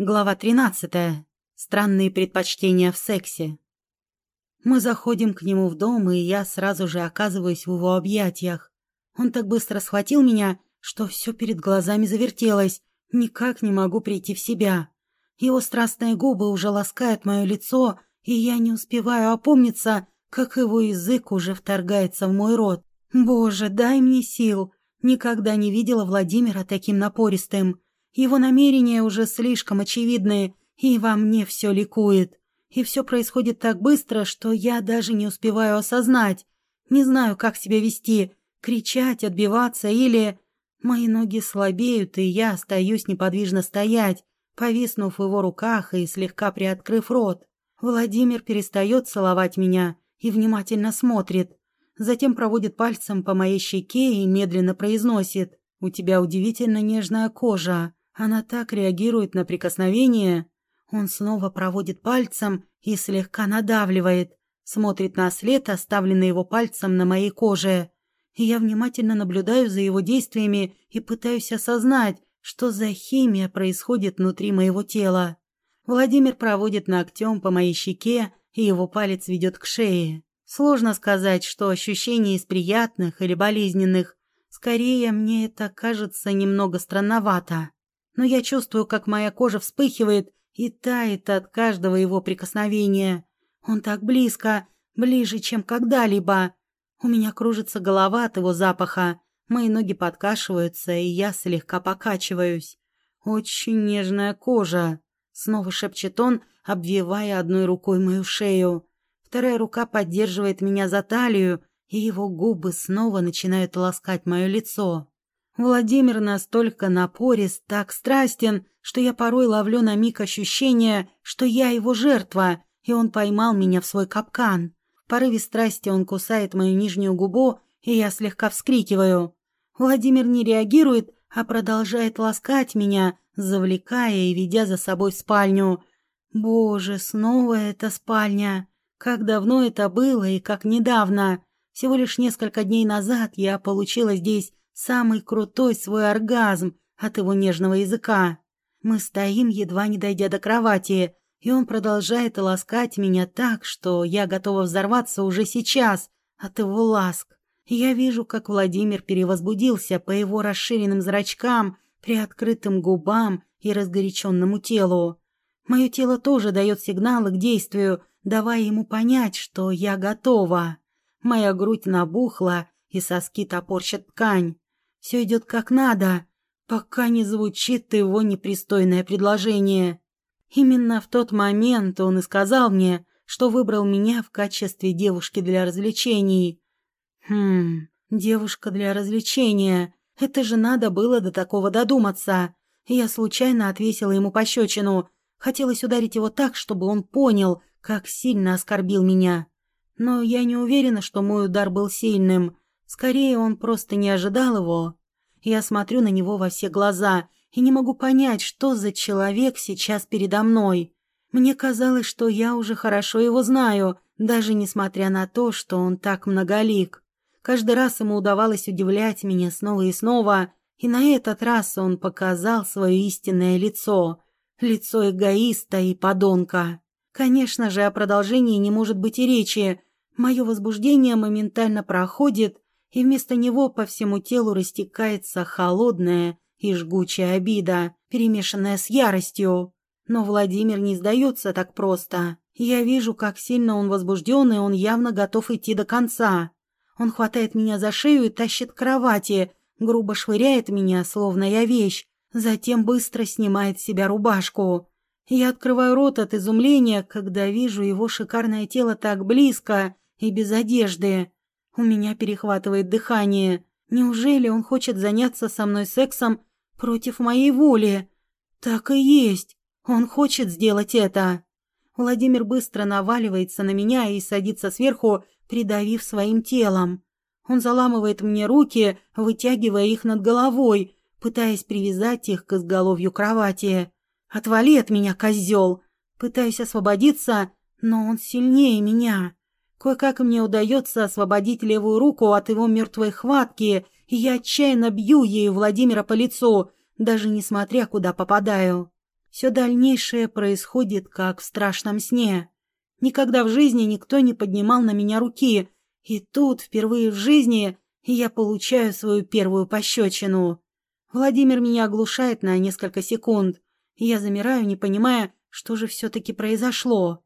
Глава 13. Странные предпочтения в сексе. Мы заходим к нему в дом, и я сразу же оказываюсь в его объятиях. Он так быстро схватил меня, что все перед глазами завертелось. Никак не могу прийти в себя. Его страстные губы уже ласкают мое лицо, и я не успеваю опомниться, как его язык уже вторгается в мой рот. Боже, дай мне сил. Никогда не видела Владимира таким напористым. Его намерения уже слишком очевидны, и во мне все ликует. И все происходит так быстро, что я даже не успеваю осознать. Не знаю, как себя вести, кричать, отбиваться или... Мои ноги слабеют, и я остаюсь неподвижно стоять, повиснув в его руках и слегка приоткрыв рот. Владимир перестает целовать меня и внимательно смотрит. Затем проводит пальцем по моей щеке и медленно произносит «У тебя удивительно нежная кожа. Она так реагирует на прикосновение. Он снова проводит пальцем и слегка надавливает, смотрит на след, оставленный его пальцем на моей коже. Я внимательно наблюдаю за его действиями и пытаюсь осознать, что за химия происходит внутри моего тела. Владимир проводит ногтем по моей щеке, и его палец ведет к шее. Сложно сказать, что ощущение из приятных или болезненных. Скорее, мне это кажется немного странновато но я чувствую, как моя кожа вспыхивает и тает от каждого его прикосновения. Он так близко, ближе, чем когда-либо. У меня кружится голова от его запаха, мои ноги подкашиваются, и я слегка покачиваюсь. «Очень нежная кожа», — снова шепчет он, обвивая одной рукой мою шею. Вторая рука поддерживает меня за талию, и его губы снова начинают ласкать мое лицо. Владимир настолько напорист, так страстен, что я порой ловлю на миг ощущение, что я его жертва, и он поймал меня в свой капкан. В порыве страсти он кусает мою нижнюю губу, и я слегка вскрикиваю. Владимир не реагирует, а продолжает ласкать меня, завлекая и ведя за собой в спальню. Боже, снова эта спальня. Как давно это было и как недавно. Всего лишь несколько дней назад я получила здесь самый крутой свой оргазм от его нежного языка. Мы стоим, едва не дойдя до кровати, и он продолжает ласкать меня так, что я готова взорваться уже сейчас от его ласк. Я вижу, как Владимир перевозбудился по его расширенным зрачкам, приоткрытым губам и разгоряченному телу. Мое тело тоже дает сигналы к действию, давая ему понять, что я готова. Моя грудь набухла, и соски топорщат ткань. Все идет как надо, пока не звучит его непристойное предложение. Именно в тот момент он и сказал мне, что выбрал меня в качестве девушки для развлечений. Хм, девушка для развлечения. Это же надо было до такого додуматься. Я случайно отвесила ему пощечину. Хотелось ударить его так, чтобы он понял, как сильно оскорбил меня. Но я не уверена, что мой удар был сильным. Скорее, он просто не ожидал его. Я смотрю на него во все глаза и не могу понять, что за человек сейчас передо мной. Мне казалось, что я уже хорошо его знаю, даже несмотря на то, что он так многолик. Каждый раз ему удавалось удивлять меня снова и снова, и на этот раз он показал свое истинное лицо. Лицо эгоиста и подонка. Конечно же, о продолжении не может быть и речи. Мое возбуждение моментально проходит, и вместо него по всему телу растекается холодная и жгучая обида, перемешанная с яростью. Но Владимир не сдается так просто. Я вижу, как сильно он возбужден, и он явно готов идти до конца. Он хватает меня за шею и тащит к кровати, грубо швыряет меня, словно я вещь, затем быстро снимает с себя рубашку. Я открываю рот от изумления, когда вижу его шикарное тело так близко и без одежды. У меня перехватывает дыхание. Неужели он хочет заняться со мной сексом против моей воли? Так и есть. Он хочет сделать это. Владимир быстро наваливается на меня и садится сверху, придавив своим телом. Он заламывает мне руки, вытягивая их над головой, пытаясь привязать их к изголовью кровати. «Отвали от меня, козел!» Пытаюсь освободиться, но он сильнее меня. Кое-как мне удается освободить левую руку от его мертвой хватки, и я отчаянно бью ею Владимира по лицу, даже несмотря куда попадаю. Все дальнейшее происходит, как в страшном сне. Никогда в жизни никто не поднимал на меня руки, и тут, впервые в жизни, я получаю свою первую пощечину. Владимир меня оглушает на несколько секунд, я замираю, не понимая, что же все-таки произошло.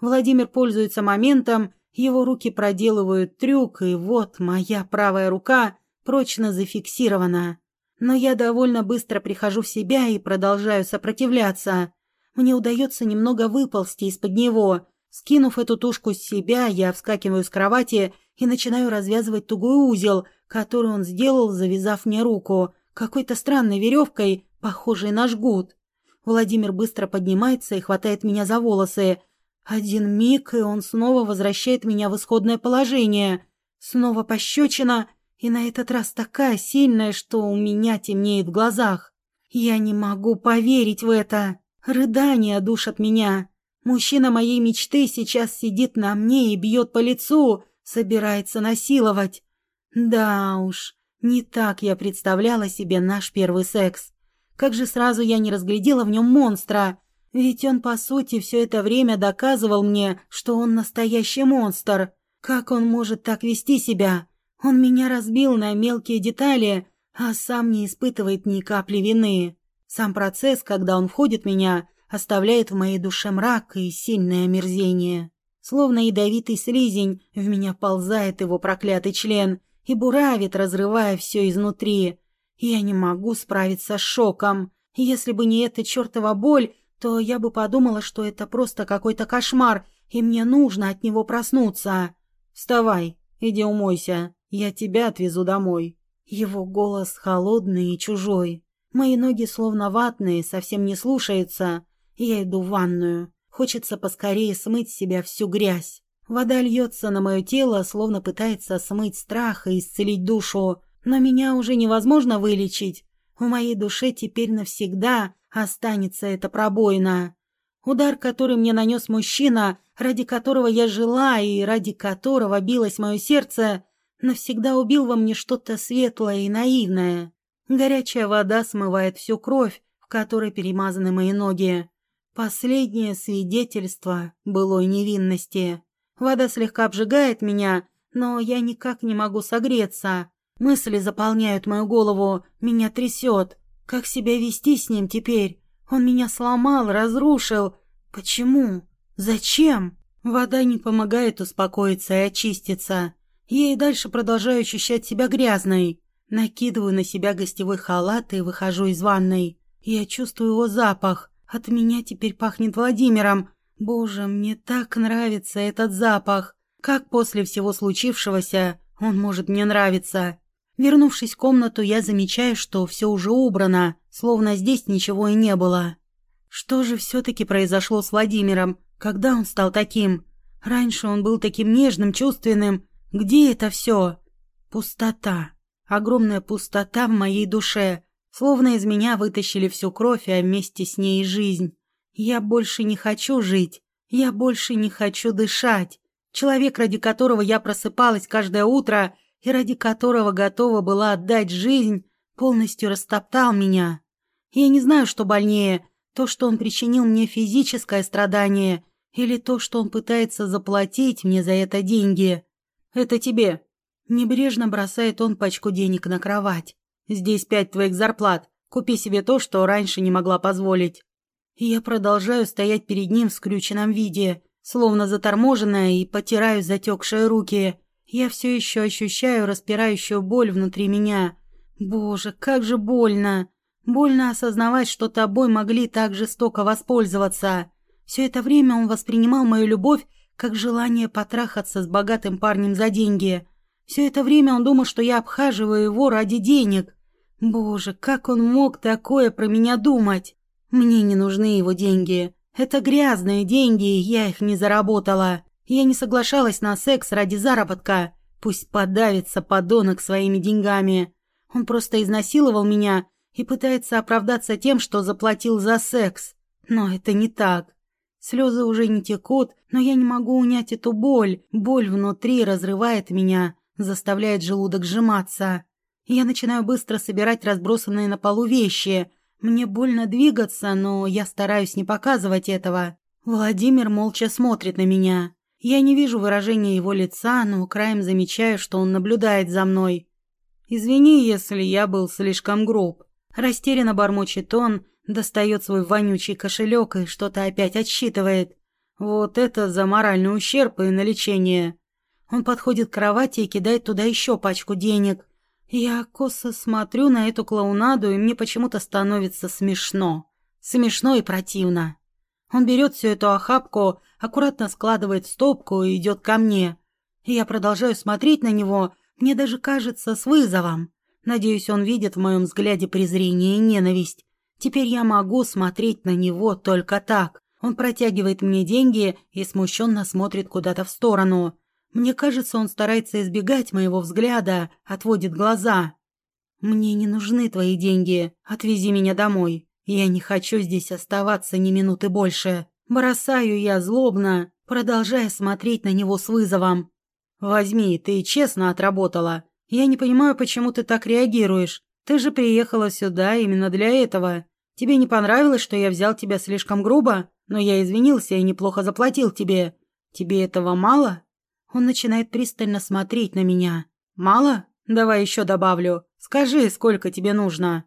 Владимир пользуется моментом, его руки проделывают трюк, и вот моя правая рука прочно зафиксирована. Но я довольно быстро прихожу в себя и продолжаю сопротивляться. Мне удается немного выползти из-под него. Скинув эту тушку с себя, я вскакиваю с кровати и начинаю развязывать тугой узел, который он сделал, завязав мне руку, какой-то странной веревкой, похожей на жгут. Владимир быстро поднимается и хватает меня за волосы. Один миг, и он снова возвращает меня в исходное положение. Снова пощечина, и на этот раз такая сильная, что у меня темнеет в глазах. Я не могу поверить в это. Рыдания душат меня. Мужчина моей мечты сейчас сидит на мне и бьет по лицу, собирается насиловать. Да уж, не так я представляла себе наш первый секс. Как же сразу я не разглядела в нем монстра. Ведь он, по сути, все это время доказывал мне, что он настоящий монстр. Как он может так вести себя? Он меня разбил на мелкие детали, а сам не испытывает ни капли вины. Сам процесс, когда он входит в меня, оставляет в моей душе мрак и сильное омерзение. Словно ядовитый слизень, в меня ползает его проклятый член и буравит, разрывая все изнутри. Я не могу справиться с шоком. Если бы не эта чертова боль, то я бы подумала, что это просто какой-то кошмар, и мне нужно от него проснуться. Вставай, иди умойся, я тебя отвезу домой. Его голос холодный и чужой. Мои ноги словно ватные, совсем не слушаются. Я иду в ванную. Хочется поскорее смыть с себя всю грязь. Вода льется на мое тело, словно пытается смыть страх и исцелить душу. Но меня уже невозможно вылечить. В моей душе теперь навсегда останется эта пробоина. Удар, который мне нанес мужчина, ради которого я жила и ради которого билось мое сердце, навсегда убил во мне что-то светлое и наивное. Горячая вода смывает всю кровь, в которой перемазаны мои ноги. Последнее свидетельство былой невинности. Вода слегка обжигает меня, но я никак не могу согреться. Мысли заполняют мою голову, меня трясет. Как себя вести с ним теперь? Он меня сломал, разрушил. Почему? Зачем? Вода не помогает успокоиться и очиститься. Я и дальше продолжаю ощущать себя грязной. Накидываю на себя гостевой халат и выхожу из ванной. Я чувствую его запах. От меня теперь пахнет Владимиром. Боже, мне так нравится этот запах. Как после всего случившегося он может мне нравиться? Вернувшись в комнату, я замечаю, что все уже убрано, словно здесь ничего и не было. Что же все-таки произошло с Владимиром? Когда он стал таким? Раньше он был таким нежным, чувственным. Где это все? Пустота. Огромная пустота в моей душе. Словно из меня вытащили всю кровь, а вместе с ней и жизнь. Я больше не хочу жить. Я больше не хочу дышать. Человек, ради которого я просыпалась каждое утро и ради которого готова была отдать жизнь, полностью растоптал меня. Я не знаю, что больнее, то, что он причинил мне физическое страдание, или то, что он пытается заплатить мне за это деньги. Это тебе. Небрежно бросает он пачку денег на кровать. Здесь пять твоих зарплат. Купи себе то, что раньше не могла позволить. я продолжаю стоять перед ним в скрюченном виде, словно заторможенная, и потираю затекшие руки. Я все еще ощущаю распирающую боль внутри меня. Боже, как же больно! Больно осознавать, что тобой могли так жестоко воспользоваться. Все это время он воспринимал мою любовь как желание потрахаться с богатым парнем за деньги. Все это время он думал, что я обхаживаю его ради денег. Боже, как он мог такое про меня думать? Мне не нужны его деньги. Это грязные деньги, я их не заработала. Я не соглашалась на секс ради заработка. Пусть подавится подонок своими деньгами. Он просто изнасиловал меня и пытается оправдаться тем, что заплатил за секс. Но это не так. Слезы уже не текут, но я не могу унять эту боль. Боль внутри разрывает меня, заставляет желудок сжиматься. Я начинаю быстро собирать разбросанные на полу вещи. Мне больно двигаться, но я стараюсь не показывать этого. Владимир молча смотрит на меня. Я не вижу выражения его лица, но краем замечаю, что он наблюдает за мной. Извини, если я был слишком груб. Растерянно бормочет он, достает свой вонючий кошелек и что-то опять отсчитывает. Вот это за моральный ущерб и на лечение. Он подходит к кровати и кидает туда еще пачку денег. Я косо смотрю на эту клоунаду, и мне почему-то становится смешно. Смешно и противно. Он берет всю эту охапку, аккуратно складывает в стопку и идет ко мне. Я продолжаю смотреть на него, мне даже кажется, с вызовом. Надеюсь, он видит в моем взгляде презрение и ненависть. Теперь я могу смотреть на него только так. Он протягивает мне деньги и смущенно смотрит куда-то в сторону. Мне кажется, он старается избегать моего взгляда, отводит глаза. «Мне не нужны твои деньги. Отвези меня домой. Я не хочу здесь оставаться ни минуты больше». Бросаю я злобно, продолжая смотреть на него с вызовом. «Возьми, ты честно отработала. Я не понимаю, почему ты так реагируешь. Ты же приехала сюда именно для этого. Тебе не понравилось, что я взял тебя слишком грубо, но я извинился и неплохо заплатил тебе. Тебе этого мало?» Он начинает пристально смотреть на меня. «Мало? Давай еще добавлю. Скажи, сколько тебе нужно?»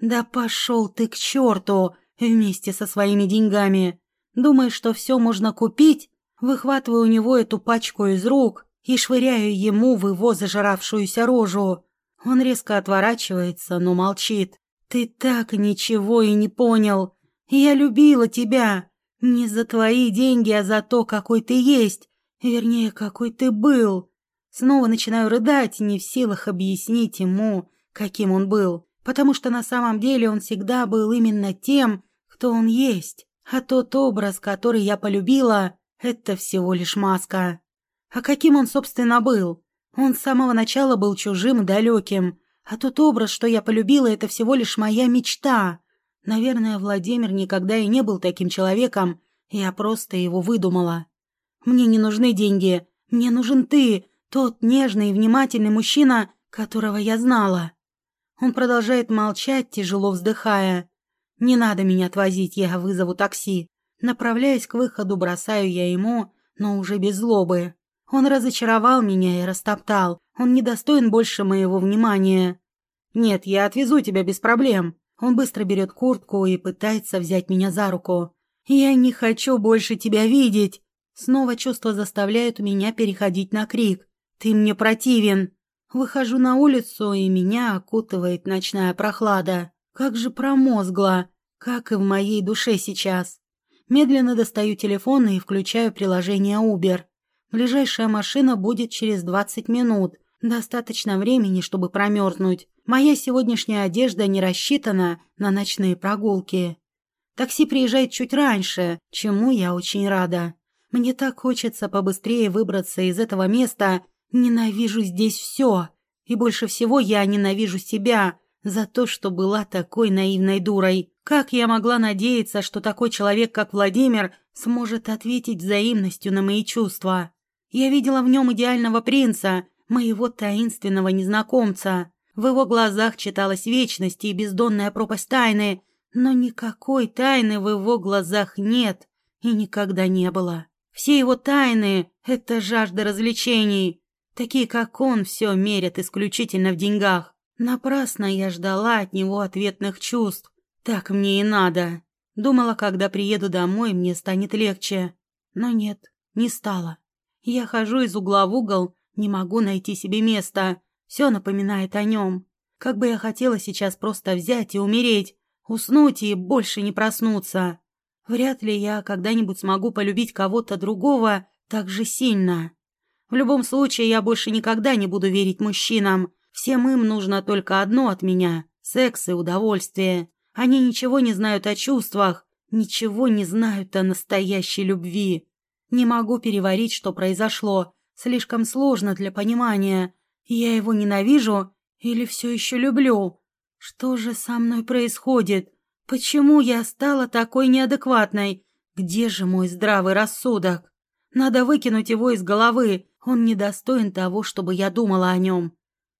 «Да пошел ты к черту вместе со своими деньгами. Думаешь, что все можно купить?» Выхватываю у него эту пачку из рук и швыряю ему в его зажравшуюся рожу. Он резко отворачивается, но молчит. «Ты так ничего и не понял. Я любила тебя. Не за твои деньги, а за то, какой ты есть. Вернее, какой ты был. Снова начинаю рыдать, не в силах объяснить ему, каким он был, потому что на самом деле он всегда был именно тем, кто он есть. А тот образ, который я полюбила, это всего лишь маска. А каким он, собственно, был? Он с самого начала был чужим и далеким. А тот образ, что я полюбила, это всего лишь моя мечта. Наверное, Владимир никогда и не был таким человеком, я просто его выдумала. Мне не нужны деньги. Мне нужен ты, тот нежный и внимательный мужчина, которого я знала. Он продолжает молчать, тяжело вздыхая. Не надо меня отвозить, я вызову такси. Направляясь к выходу, бросаю я ему, но уже без злобы. Он разочаровал меня и растоптал. Он недостоин больше моего внимания. Нет, я отвезу тебя без проблем. Он быстро берет куртку и пытается взять меня за руку. Я не хочу больше тебя видеть. Снова чувство заставляет меня переходить на крик. «Ты мне противен!» Выхожу на улицу, и меня окутывает ночная прохлада. Как же промозгло, как и в моей душе сейчас. Медленно достаю телефон и включаю приложение Uber. Ближайшая машина будет через 20 минут. Достаточно времени, чтобы промерзнуть. Моя сегодняшняя одежда не рассчитана на ночные прогулки. Такси приезжает чуть раньше, чему я очень рада. Мне так хочется побыстрее выбраться из этого места. Ненавижу здесь все. И больше всего я ненавижу себя за то, что была такой наивной дурой. Как я могла надеяться, что такой человек, как Владимир, сможет ответить взаимностью на мои чувства? Я видела в нем идеального принца, моего таинственного незнакомца. В его глазах читалась вечность и бездонная пропасть тайны, но никакой тайны в его глазах нет и никогда не было. Все его тайны — это жажда развлечений. Такие, как он, все мерят исключительно в деньгах. Напрасно я ждала от него ответных чувств. Так мне и надо. Думала, когда приеду домой, мне станет легче. Но нет, не стало. Я хожу из угла в угол, не могу найти себе места. Все напоминает о нем. Как бы я хотела сейчас просто взять и умереть, уснуть и больше не проснуться. Вряд ли я когда-нибудь смогу полюбить кого-то другого так же сильно. В любом случае, я больше никогда не буду верить мужчинам. Всем им нужно только одно от меня — секс и удовольствие. Они ничего не знают о чувствах, ничего не знают о настоящей любви. Не могу переварить, что произошло. Слишком сложно для понимания. Я его ненавижу или все еще люблю? Что же со мной происходит? Почему я стала такой неадекватной? Где же мой здравый рассудок? Надо выкинуть его из головы. Он недостоин того, чтобы я думала о нем.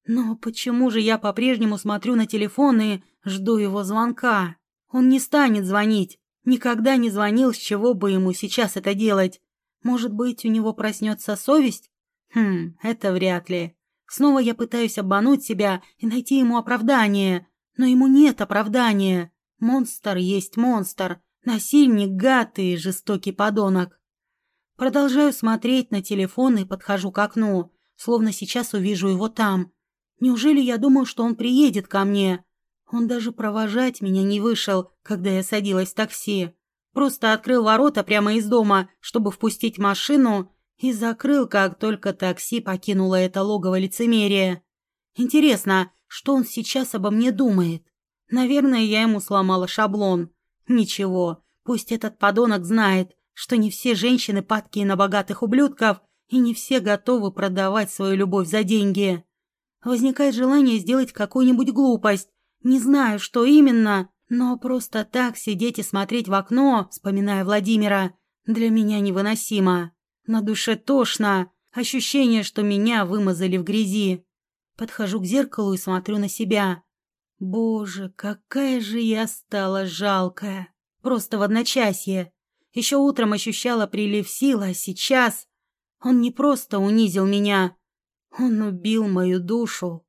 Но почему же я по-прежнему смотрю на телефон и жду его звонка? Он не станет звонить. Никогда не звонил, с чего бы ему сейчас это делать. Может быть, у него проснется совесть? Хм, это вряд ли. Снова я пытаюсь обмануть себя и найти ему оправдание. Но ему нет оправдания. Монстр есть монстр. Насильник, гад и жестокий подонок. Продолжаю смотреть на телефон и подхожу к окну, словно сейчас увижу его там. Неужели я думал, что он приедет ко мне? Он даже провожать меня не вышел, когда я садилась в такси. Просто открыл ворота прямо из дома, чтобы впустить машину, и закрыл, как только такси покинуло это логово лицемерия. Интересно, что он сейчас обо мне думает? Наверное, я ему сломала шаблон. Ничего, пусть этот подонок знает, что не все женщины падкие на богатых ублюдков и не все готовы продавать свою любовь за деньги. Возникает желание сделать какую-нибудь глупость. Не знаю, что именно, но просто так сидеть и смотреть в окно, вспоминая Владимира, для меня невыносимо. На душе тошно, ощущение, что меня вымазали в грязи. Подхожу к зеркалу и смотрю на себя. Боже, какая же я стала жалкая. Просто в одночасье. Еще утром ощущала прилив сил, а сейчас... Он не просто унизил меня. Он убил мою душу.